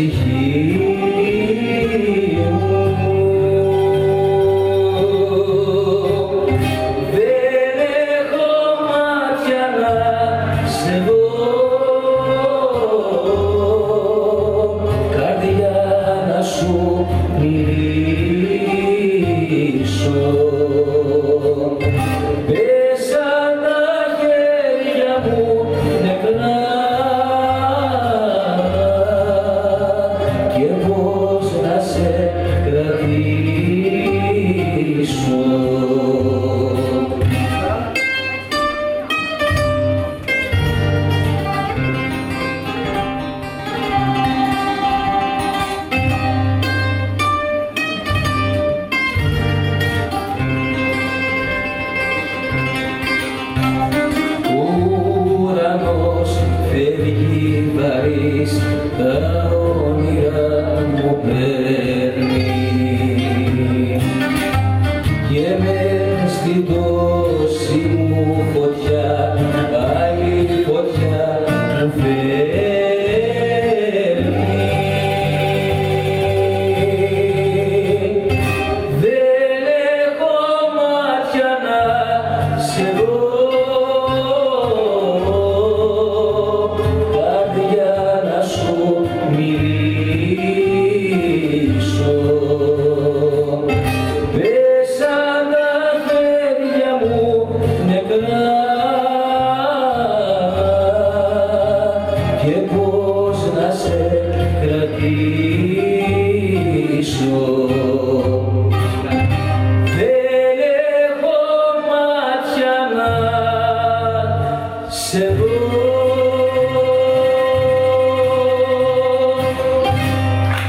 existe Yeah.